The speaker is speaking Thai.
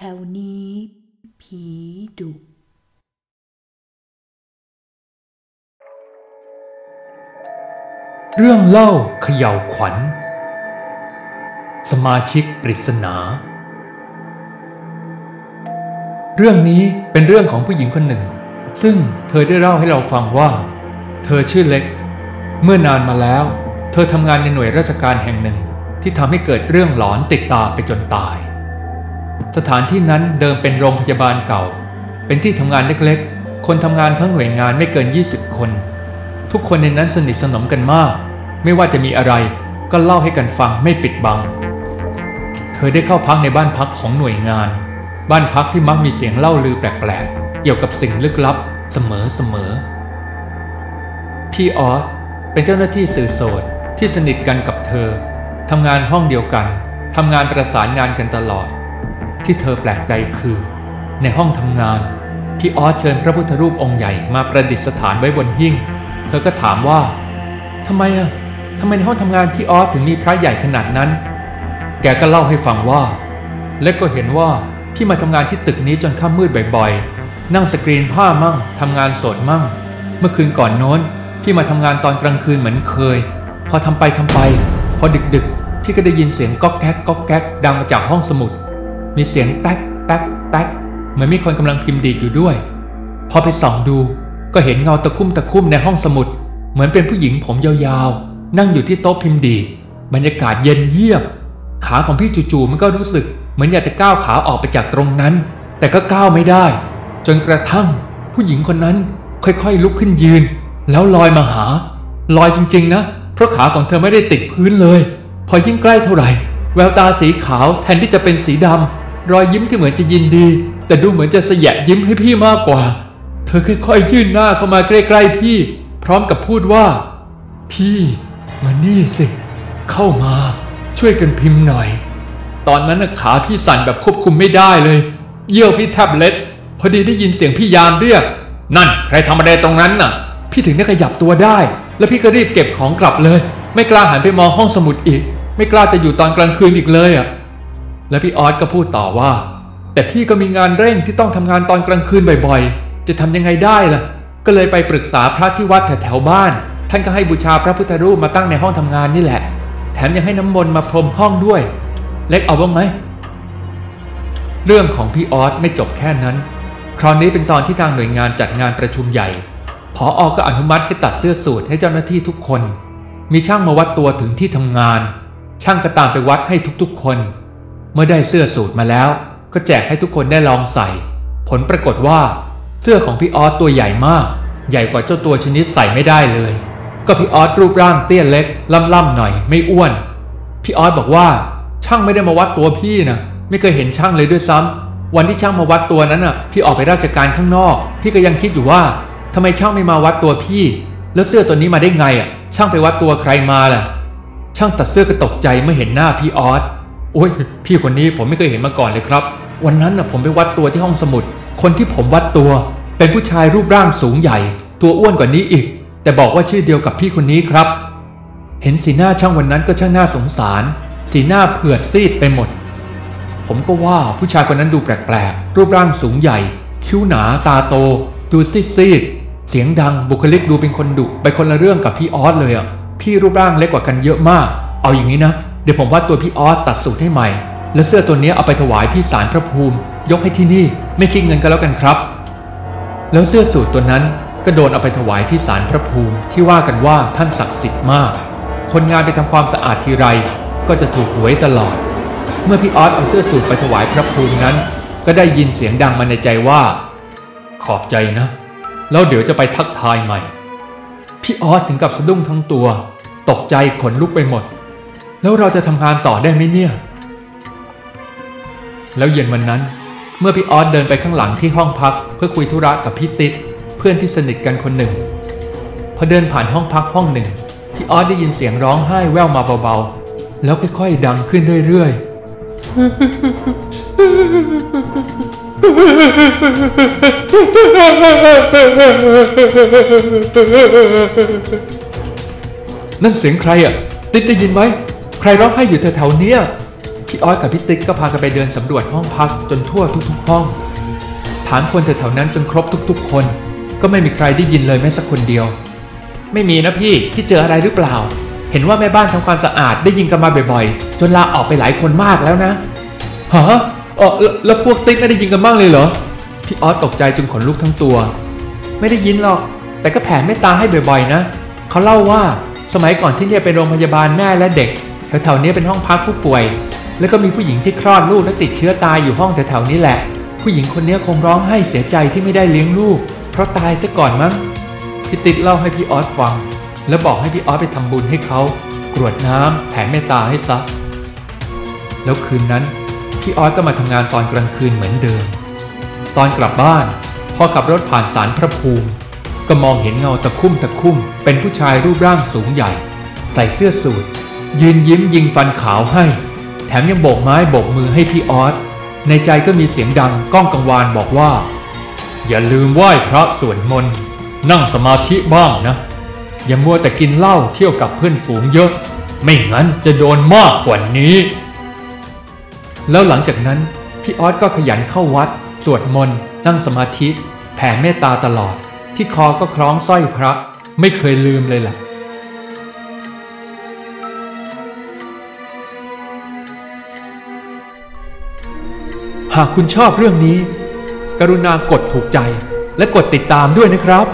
แถวนี้ ผีดุเรื่องเล่าเขย่าวขวัญ สมาชิกปริศนา เรื่องนี้เป็นเรื่องของผู้หญิงคนหนึ่ง ซึ่งเธอได้เล่าให้เราฟังว่า เธอชื่อเล็ก เมื่อนานมาแล้ว เธอทำงานในหน่วยราชการแห่งหนึ่งที่ทำให้เกิดเรื่องหลอนติดตาไปจนตาย สถานที่นั้นเดิมเป็นโรงพยาบาลเก่า เป็นที่ทำงานเล็กๆ คนทำงานทั้งหน่วยงานไม่เกิน 20 คน ทุกคนในนั้นสนิทสนมกันมาก ไม่ว่าจะมีอะไรก็เล่าให้กันฟังไม่ปิดบัง เธอได้เข้าพักในบ้านพักของหน่วยงาน บ้านพักที่มักมีเสียงเล่าลือแปลกๆ เกี่ยวกับสิ่งลึกลับเสมอๆพี่ออสเป็นเจ้าหน้าที่สื่อโสดที่สนิทกันกับเธอทำงานห้องเดียวกันทำงานประสานงานกันตลอด ที่เธอแปลกใจคือ ในห้องทำงาน พี่ออสเชิญพระพุทธรูปองค์ใหญ่มาประดิษฐานไว้บนหิ้ง เธอก็ถามว่าทำไมอะทำไมในห้องทำงานพี่ออสถึงมีพระใหญ่ขนาดนั้น แกก็เล่าให้ฟังว่าเล็กก็เห็นว่าพี่มาทำงานที่ตึกนี้จนค่ำมืดบ่อยๆ นั่งสกรีนผ้ามั่งทำงานสดมั่ง เมื่อคืนก่อนโน้น พี่มาทำงานตอนกลางคืนเหมือนเคย พอทำไปทำไป พอดึกๆ พี่ก็ได้ยินเสียงก๊อกแก๊กก๊อกแก๊กดังมาจากห้องสมุด มีเสียงแต๊กแต๊กแต๊กเหมือนมีคนกำลังพิมพ์ดีดอยู่ด้วย พอไปส่องดูก็เห็นเงาตะคุ่มตะคุ่มในห้องสมุด เหมือนเป็นผู้หญิงผมยาวๆ นั่งอยู่ที่โต๊ะพิมพ์ดีดบรรยากาศเย็นเยียบ ขาของพี่จู่ๆมันก็รู้สึก เหมือนอยากจะก้าวขาออกไปจากตรงนั้น แต่ก็ก้าวไม่ได้ จนกระทั่ง ผู้หญิงคนนั้นค่อยๆลุกขึ้นยืน แล้วลอยมาหา ลอยจริงๆนะ เพราะขาของเธอไม่ได้ติดพื้นเลย พอยิ่งใกล้เท่าไหร่ แววตาสีขาวแทนที่จะเป็นสีดำ รอยยิ้มที่เหมือนจะยินดี แต่ดูเหมือนจะเสยะยิ้มให้พี่มากกว่า เธอค่อยๆยื่นหน้าเข้ามาใกล้ๆพี่ พร้อมกับพูดว่า พี่มานี่สิ เข้ามาช่วยกันพิมพ์หน่อย ตอนนั้นขาพี่สั่นแบบควบคุมไม่ได้เลย เยี่ยวพี่แทบเล็ดพอดีได้ยินเสียงพี่ยามเรียก นั่นใครทำอะไรตรงนั้นน่ะ พี่ถึงได้ขยับตัวได้ แล้วพี่ก็รีบเก็บของกลับเลย ไม่กล้าหันไปมองห้องสมุดอีก ไม่กล้าจะอยู่ตอนกลางคืนอีกเลยอะ แล้วพี่ออสก็พูดต่อว่า แต่พี่ก็มีงานเร่งที่ต้องทำงานตอนกลางคืนบ่อยๆ จะทำยังไงได้ล่ะ ก็เลยไปปรึกษาพระที่วัดแถวๆบ้าน ท่านก็ให้บูชาพระพุทธรูปมาตั้งในห้องทำงานนี่แหละ แถมยังให้น้ำมนต์มาพรมห้องด้วย เล็กเอาบ้างไหมเรื่องของพี่ออสไม่จบแค่นั้น คราวนี้เป็นตอนที่ทางหน่วยงานจัดงานประชุมใหญ่พออก็อนุมัติให้ตัดเสื้อสูทให้เจ้าหน้าที่ทุกคน มีช่างมาวัดตัวถึงที่ทำงาน ช่างก็ตามไปวัดให้ทุกๆคน เมื่อได้เสื้อสูทมาแล้ว ก็แจกให้ทุกคนได้ลองใส่ ผลปรากฏว่าเสื้อของพี่ออสตัวใหญ่มาก ใหญ่กว่าเจ้าตัวชนิดใส่ไม่ได้เลย ก็พี่ออสรูปร่างเตี้ยเล็กล่ำๆหน่อย ไม่อ้วน พี่ออสบอกว่า ช่างไม่ได้มาวัดตัวพี่นะไม่เคยเห็นช่างเลยด้วยซ้ำวันที่ช่างมาวัดตัวนั้นน่ะ พี่ออกไปราชการข้างนอก พี่ก็ยังคิดอยู่ว่าทำไมช่างไม่มาวัดตัวพี่ แล้วเสื้อตัวนี้มาได้ไงอะ ช่างไปวัดตัวใครมาล่ะ ช่างตัดเสื้อก็ตกใจเมื่อเห็นหน้าพี่ออส อ้ยพี่คนนี้ผมไม่เคยเห็นมาก่อนเลยครับ วันนั้นน่ะผมไปวัดตัวที่ห้องสมุด คนที่ผมวัดตัว เป็นผู้ชายรูปร่างสูงใหญ่ ตัวอ้วนกว่านี้อีก แต่บอกว่าชื่อเดียวกับพี่คนนี้ครับ เห็นสีหน้าช่างวันนั้นก็ช่างน่าสงสาร สีหน้าเผือดซีดไปหมด ผมก็ว่าผู้ชายคนนั้นดูแปลกๆ รูปร่างสูงใหญ่ คิ้วหนาตาโต ดูซีดๆเสียงดังบุคลิกดูเป็นคนดุไปคนละเรื่องกับพี่ออสเลยอะพี่รูปร่างเล็กกว่ากันเยอะมาก เอาอย่างนี้นะ ดี๋ยวผมวาดตัวพี่ออสตัดสูตรให้ใหม่ แล้วเสื้อตัวนี้เอาไปถวายพี่สารพระภูมิ ยกให้ที่นี่ไม่คิดเงินกันแล้วกันครับ แล้วเสื้อสูทตัวนั้นก็โดนเอาไปถวายที่ศาลพระภูมิที่ว่ากันว่าท่านศักดิ์สิทธิ์มาก คนงานไปทำความสะอาดทีไรก็จะถูกหวยตลอด เมื่อพี่ออสเอาเสื้อสูทไปถวายพระภูมินั้น ก็ได้ยินเสียงดังมาในใจว่า ขอบใจนะ แล้วเดี๋ยวจะไปทักทายใหม่ พี่ออสถึงกับสะดุ้งทั้งตัว ตกใจขนลุกไปหมด แล้วเราจะทำงานต่อได้ไหมเนี่ย แล้วเย็นวันนั้น เมื่อพี่ออสเดินไปข้างหลังที่ห้องพัก เพื่อคุยธุระกับพี่ติ๊ดเพื่อนที่สนิทกันคนหนึ่ง พอเดินผ่านห้องพักห้องหนึ่ง พี่ออสได้ยินเสียงร้องไห้แว่วมาเบาๆ แล้วค่อยๆ ดังขึ้นเรื่อยๆ นั่นเสียงใครอะ ติ๊ดได้ยินไหม ใครร้องไห้อยู่แถวๆเนี้ยพี่ออสกับพี่ติ๊กก็พากันไปเดินสำรวจห้องพักจนทั่วทุกๆ ห้อง ถามคนแถวๆนั้นจนครบทุก ๆ คน ก็ไม่มีใครได้ยินเลยแม้สักคนเดียว ไม่มีนะพี่ที่เจออะไรหรือเปล่า เห็นว่าแม่บ้านทำความสะอาดได้ยินกันมาบ่อยๆ จนลาออกไปหลายคนมากแล้วนะฮะอ๋อแล้วแล้วพวกติ๊กไม่ได้ยินกันบ้างเลยเหรอพี่ออสตกใจจนขนลุกทั้งตัว ไม่ได้ยินหรอก แต่ก็แผ่เมตตาให้บ่อยๆ นะเขาเล่าว่าสมัยก่อนที่เนี่ยเป็นโรงพยาบาลแม่และเด็ก แถวๆนี้เป็นห้องพักผู้ป่วย แล้วก็มีผู้หญิงที่คลอดลูกและติดเชื้อตายอยู่ห้องแถวๆนี้แหละ ผู้หญิงคนนี้คงร้องไห้เสียใจที่ไม่ได้เลี้ยงลูก เพราะตายซะก่อนมั้งพี่ติ๊กเล่าให้พี่ออสฟัง แล้วบอกให้พี่ออสไปทำบุญให้เขากรวดน้ำแผ่เมตตาให้ซะแล้วคืนนั้นพี่ออสก็มาทำงานตอนกลางคืนเหมือนเดิม ตอนกลับบ้านพอขับรถผ่านศาลพระภูมิ ก็มองเห็นเงาตะคุ่มตะคุ่ม เป็นผู้ชายรูปร่างสูงใหญ่ ใส่เสื้อสูท ยืนยิ้มยิงฟันขาวให้ แถมยังโบกไม้โบกมือให้พี่ออสในใจก็มีเสียงดังก้องกังวานบอกว่า อย่าลืมไหว้พระสวดมนต์นั่งสมาธิบ้างนะ อย่ามัวแต่กินเหล้าเที่ยวกับเพื่อนฝูงเยอะ ไม่งั้นจะโดนมากกว่านี้ แล้วหลังจากนั้น พี่ออสก็ขยันเข้าวัด สวดมนต์นั่งสมาธิ แผ่เมตตาตลอด ที่คอก็คล้องสร้อยพระ ไม่เคยลืมเลยล่ะากคุณชอบเรื่องนี้ กรุณากดถูกใจและกดติดตามด้วยนะครับ